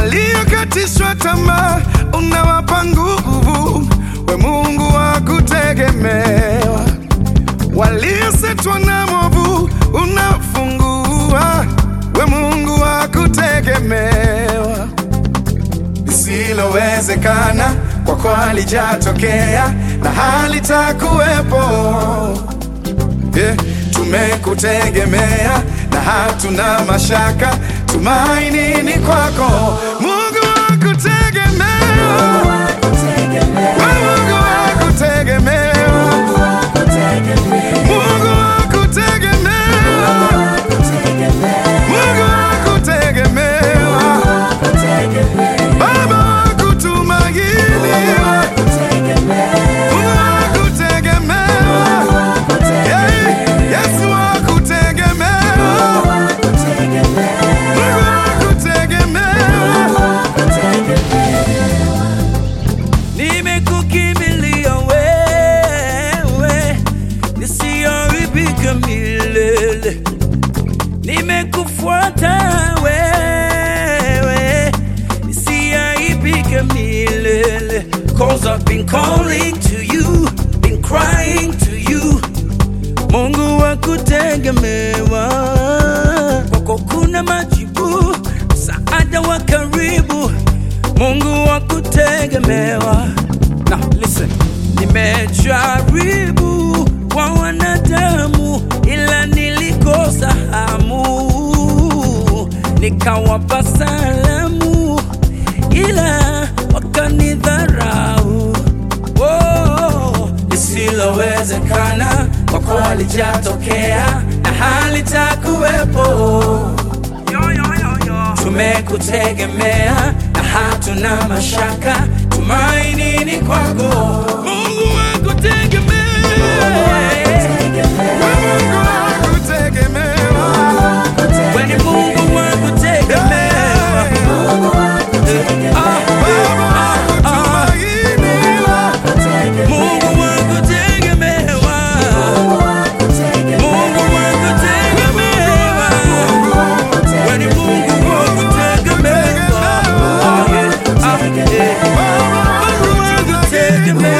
Waliokatishwa tamaa unawapa nguvu, we Mungu wa kutegemewa. Waliosetwa na movu unafungua, we Mungu wa kutegemewa. Lisilowezekana kwako halijatokea na halitakuwepo. Yeah, tumekutegemea na hatuna mashaka, tumaini ni kwako, Mungu wa kutegemewa. Nisiharibika milele. Nimekufuata wewe, nisiharibika milele. Cause I've been calling to you, been crying to you. Mungu wa kutegemewa, kwako kuna majibu, msaada wa karibu. Mungu wa kutegemewa. Now listen, nimejaribu wanadamu, ila nilikosa hamu, nikawapa salamu, ila wakanidharau. Oh, lisilowezekana kwako halijatokea na hali takuwepo yo, yo, yo. Tumekutegemea na hatuna mashaka, tumaini ni kwako. Mungu Candyman.